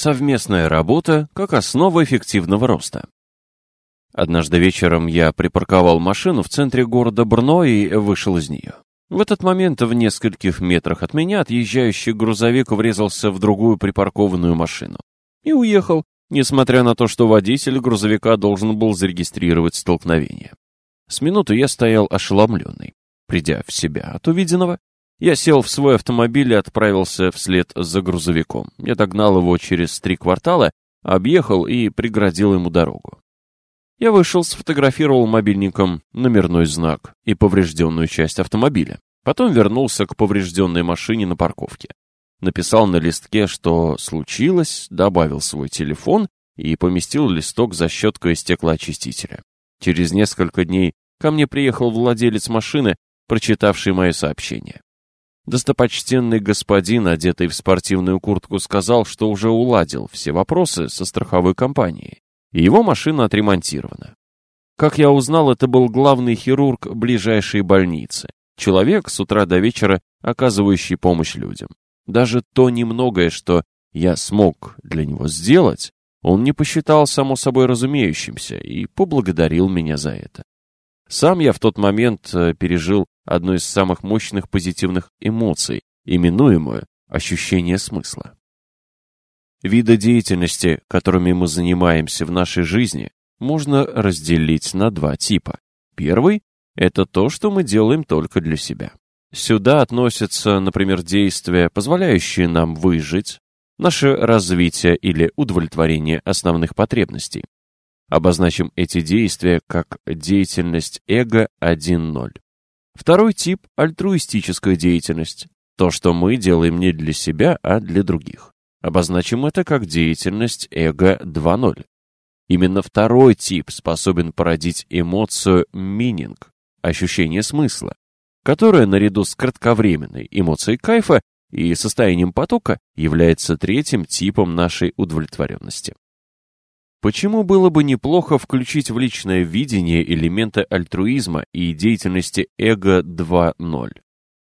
Совместная работа как основа эффективного роста. Однажды вечером я припарковал машину в центре города Брно и вышел из нее. В этот момент в нескольких метрах от меня отъезжающий грузовик врезался в другую припаркованную машину. И уехал, несмотря на то, что водитель грузовика должен был зарегистрировать столкновение. С минуту я стоял ошеломленный. Придя в себя от увиденного, я сел в свой автомобиль и отправился вслед за грузовиком. Я догнал его через три квартала, объехал и преградил ему дорогу. Я вышел, сфотографировал мобильником номерной знак и поврежденную часть автомобиля. Потом вернулся к поврежденной машине на парковке. Написал на листке, что случилось, добавил свой телефон и поместил листок за щеткой стеклоочистителя. Через несколько дней ко мне приехал владелец машины, прочитавший мое сообщение. Достопочтенный господин, одетый в спортивную куртку, сказал, что уже уладил все вопросы со страховой компанией, и его машина отремонтирована. Как я узнал, это был главный хирург ближайшей больницы, человек с утра до вечера, оказывающий помощь людям. Даже то немногое, что я смог для него сделать, он не посчитал само собой разумеющимся и поблагодарил меня за это. Сам я в тот момент э, пережил одну из самых мощных позитивных эмоций, именуемую ощущение смысла. Виды деятельности, которыми мы занимаемся в нашей жизни, можно разделить на два типа. Первый – это то, что мы делаем только для себя. Сюда относятся, например, действия, позволяющие нам выжить, наше развитие или удовлетворение основных потребностей. Обозначим эти действия как деятельность эго 1.0. Второй тип – альтруистическая деятельность. То, что мы делаем не для себя, а для других. Обозначим это как деятельность эго 2.0. Именно второй тип способен породить эмоцию meaning, ощущение смысла, которое наряду с кратковременной эмоцией кайфа и состоянием потока является третьим типом нашей удовлетворенности. Почему было бы неплохо включить в личное видение элементы альтруизма и деятельности эго 2.0?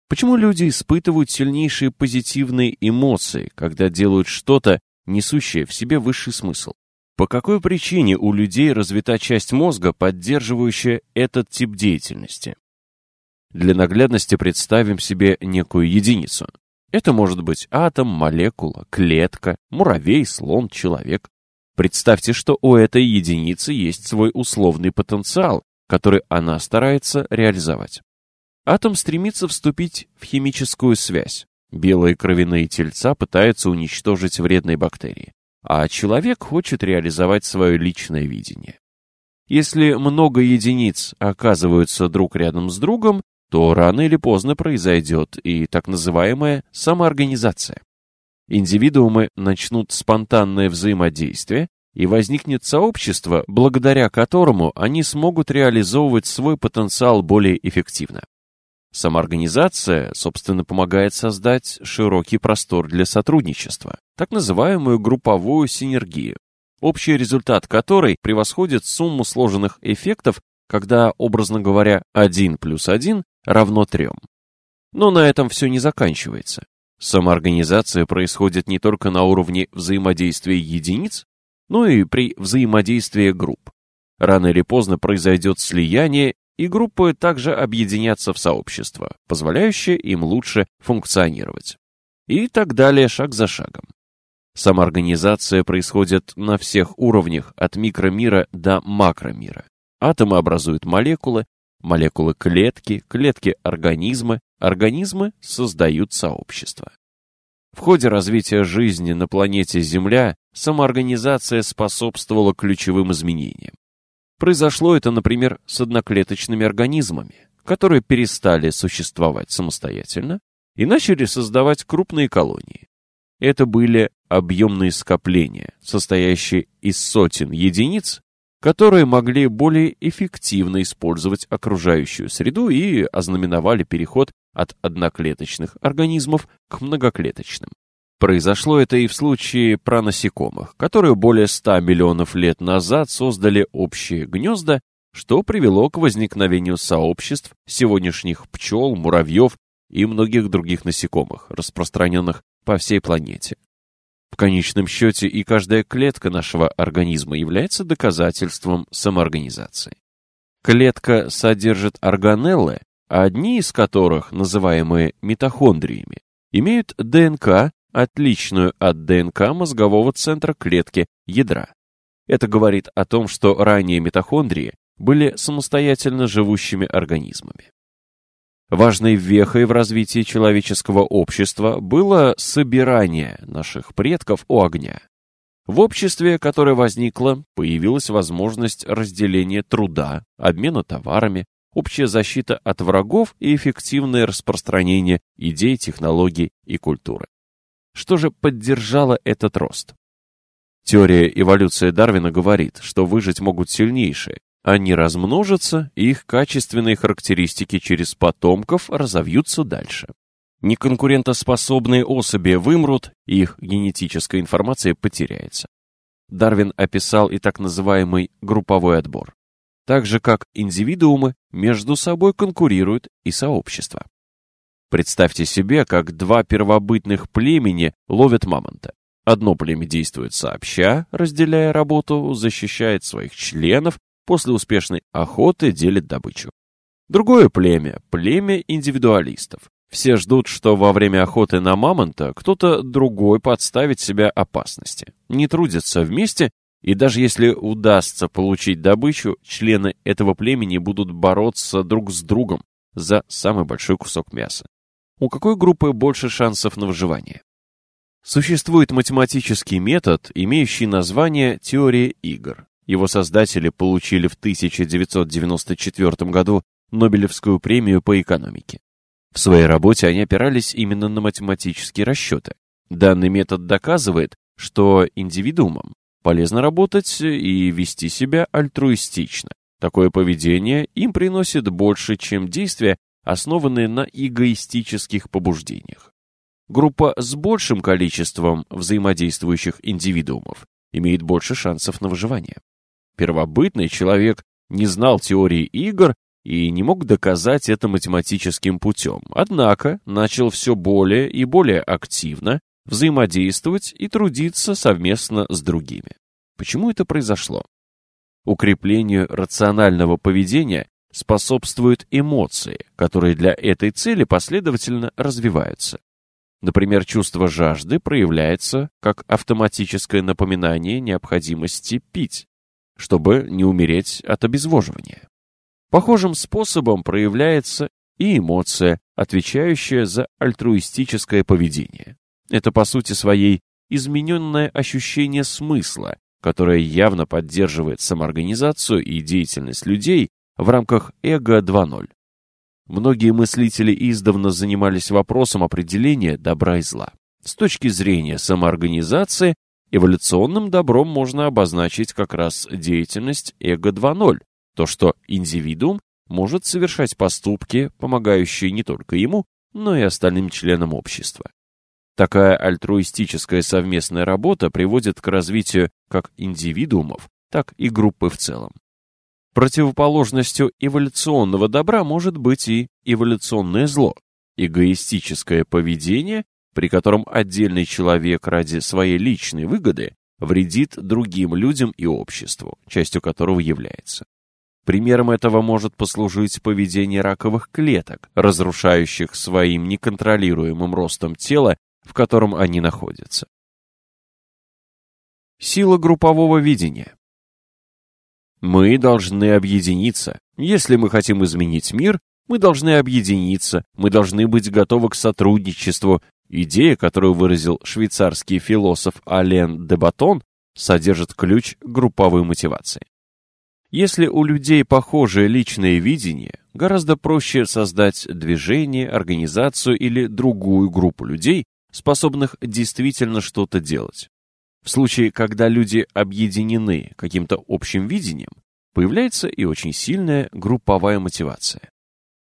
Почему люди испытывают сильнейшие позитивные эмоции, когда делают что-то, несущее в себе высший смысл? По какой причине у людей развита часть мозга, поддерживающая этот тип деятельности? Для наглядности представим себе некую единицу. Это может быть атом, молекула, клетка, муравей, слон, человек. Представьте, что у этой единицы есть свой условный потенциал, который она старается реализовать. Атом стремится вступить в химическую связь. Белые кровяные тельца пытаются уничтожить вредные бактерии, а человек хочет реализовать свое личное видение. Если много единиц оказываются друг рядом с другом, то рано или поздно произойдет и так называемая самоорганизация индивидуумы начнут спонтанное взаимодействие, и возникнет сообщество, благодаря которому они смогут реализовывать свой потенциал более эффективно. Самоорганизация, собственно, помогает создать широкий простор для сотрудничества, так называемую групповую синергию, общий результат которой превосходит сумму сложенных эффектов, когда, образно говоря, 1 плюс 1 равно 3. Но на этом все не заканчивается. Самоорганизация происходит не только на уровне взаимодействия единиц, но и при взаимодействии групп. Рано или поздно произойдет слияние, и группы также объединятся в сообщество, позволяющее им лучше функционировать. И так далее шаг за шагом. Самоорганизация происходит на всех уровнях, от микромира до макромира. Атомы образуют молекулы, молекулы клетки, клетки организмы, организмы создают сообщество. В ходе развития жизни на планете Земля самоорганизация способствовала ключевым изменениям. Произошло это, например, с одноклеточными организмами, которые перестали существовать самостоятельно и начали создавать крупные колонии. Это были объемные скопления, состоящие из сотен единиц, которые могли более эффективно использовать окружающую среду и ознаменовали переход от одноклеточных организмов к многоклеточным. Произошло это и в случае пронасекомых, которые более 100 миллионов лет назад создали общие гнезда, что привело к возникновению сообществ сегодняшних пчел, муравьев и многих других насекомых, распространенных по всей планете. В конечном счете и каждая клетка нашего организма является доказательством самоорганизации. Клетка содержит органеллы, одни из которых, называемые митохондриями, имеют ДНК, отличную от ДНК мозгового центра клетки ядра. Это говорит о том, что ранее митохондрии были самостоятельно живущими организмами. Важной вехой в развитии человеческого общества было собирание наших предков у огня. В обществе, которое возникло, появилась возможность разделения труда, обмена товарами, общая защита от врагов и эффективное распространение идей, технологий и культуры. Что же поддержало этот рост? Теория эволюции Дарвина говорит, что выжить могут сильнейшие, они размножатся, и их качественные характеристики через потомков разовьются дальше. Неконкурентоспособные особи вымрут, их генетическая информация потеряется. Дарвин описал и так называемый групповой отбор. Так же, как индивидуумы между собой конкурируют и сообщества. Представьте себе, как два первобытных племени ловят мамонта. Одно племя действует сообща, разделяя работу, защищает своих членов после успешной охоты делит добычу. Другое племя – племя индивидуалистов. Все ждут, что во время охоты на мамонта кто-то другой подставит себя опасности. Не трудятся вместе, и даже если удастся получить добычу, члены этого племени будут бороться друг с другом за самый большой кусок мяса. У какой группы больше шансов на выживание? Существует математический метод, имеющий название теория игр. Его создатели получили в 1994 году Нобелевскую премию по экономике. В своей работе они опирались именно на математические расчеты. Данный метод доказывает, что индивидуумам полезно работать и вести себя альтруистично. Такое поведение им приносит больше, чем действия, основанные на эгоистических побуждениях. Группа с большим количеством взаимодействующих индивидуумов имеет больше шансов на выживание. Первобытный человек не знал теории игр и не мог доказать это математическим путем, однако начал все более и более активно взаимодействовать и трудиться совместно с другими. Почему это произошло? Укреплению рационального поведения способствуют эмоции, которые для этой цели последовательно развиваются. Например, чувство жажды проявляется как автоматическое напоминание необходимости пить чтобы не умереть от обезвоживания. Похожим способом проявляется и эмоция, отвечающая за альтруистическое поведение. Это по сути своей измененное ощущение смысла, которое явно поддерживает самоорганизацию и деятельность людей в рамках эго 2.0. Многие мыслители издавна занимались вопросом определения добра и зла. С точки зрения самоорганизации Эволюционным добром можно обозначить как раз деятельность эго 2.0, то, что индивидуум может совершать поступки, помогающие не только ему, но и остальным членам общества. Такая альтруистическая совместная работа приводит к развитию как индивидуумов, так и группы в целом. Противоположностью эволюционного добра может быть и эволюционное зло, эгоистическое поведение при котором отдельный человек ради своей личной выгоды вредит другим людям и обществу, частью которого является. Примером этого может послужить поведение раковых клеток, разрушающих своим неконтролируемым ростом тело, в котором они находятся. Сила группового видения. Мы должны объединиться. Если мы хотим изменить мир, мы должны объединиться, мы должны быть готовы к сотрудничеству, Идея, которую выразил швейцарский философ Ален де Батон, содержит ключ групповой мотивации. Если у людей похожее личное видение, гораздо проще создать движение, организацию или другую группу людей, способных действительно что-то делать. В случае, когда люди объединены каким-то общим видением, появляется и очень сильная групповая мотивация.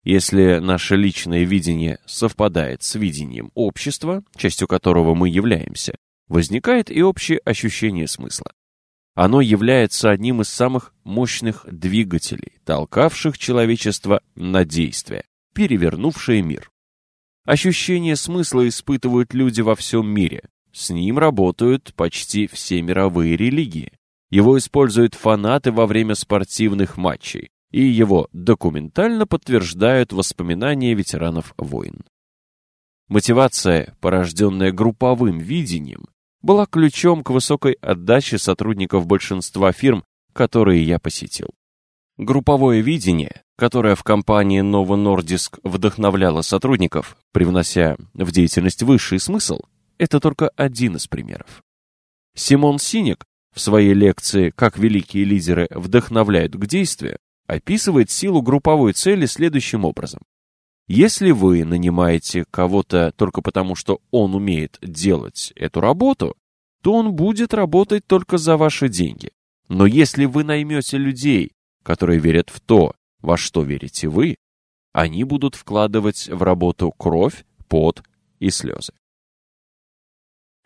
Если наше личное видение совпадает с видением общества, частью которого мы являемся, возникает и общее ощущение смысла. Оно является одним из самых мощных двигателей, толкавших человечество на действие, перевернувшее мир. Ощущение смысла испытывают люди во всем мире. С ним работают почти все мировые религии. Его используют фанаты во время спортивных матчей, и его документально подтверждают воспоминания ветеранов войн. Мотивация, порожденная групповым видением, была ключом к высокой отдаче сотрудников большинства фирм, которые я посетил. Групповое видение, которое в компании Novo Nordisk вдохновляло сотрудников, привнося в деятельность высший смысл, это только один из примеров. Симон Синик в своей лекции «Как великие лидеры вдохновляют к действию» описывает силу групповой цели следующим образом. Если вы нанимаете кого-то только потому, что он умеет делать эту работу, то он будет работать только за ваши деньги. Но если вы наймете людей, которые верят в то, во что верите вы, они будут вкладывать в работу кровь, пот и слезы.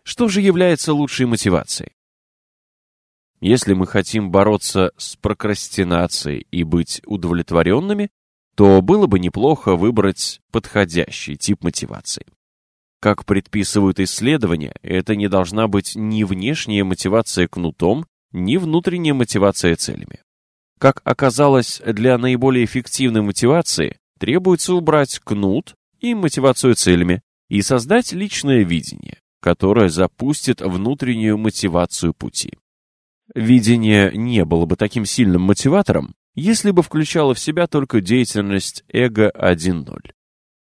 Что же является лучшей мотивацией? Если мы хотим бороться с прокрастинацией и быть удовлетворенными, то было бы неплохо выбрать подходящий тип мотивации. Как предписывают исследования, это не должна быть ни внешняя мотивация кнутом, ни внутренняя мотивация целями. Как оказалось, для наиболее эффективной мотивации требуется убрать кнут и мотивацию целями и создать личное видение, которое запустит внутреннюю мотивацию пути. Видение не было бы таким сильным мотиватором, если бы включало в себя только деятельность эго 1.0.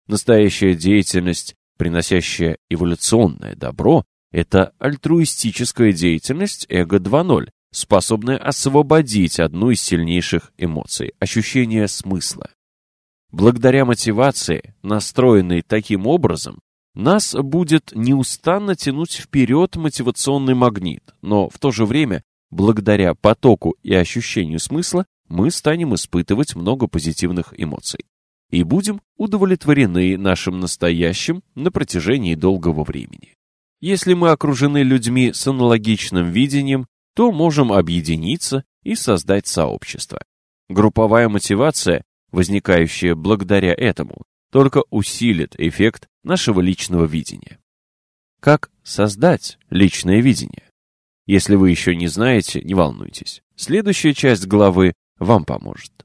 Настоящая деятельность, приносящая эволюционное добро, это альтруистическая деятельность эго 2.0, способная освободить одну из сильнейших эмоций – ощущение смысла. Благодаря мотивации, настроенной таким образом, нас будет неустанно тянуть вперед мотивационный магнит, но в то же время Благодаря потоку и ощущению смысла мы станем испытывать много позитивных эмоций и будем удовлетворены нашим настоящим на протяжении долгого времени. Если мы окружены людьми с аналогичным видением, то можем объединиться и создать сообщество. Групповая мотивация, возникающая благодаря этому, только усилит эффект нашего личного видения. Как создать личное видение? Если вы еще не знаете, не волнуйтесь. Следующая часть главы вам поможет.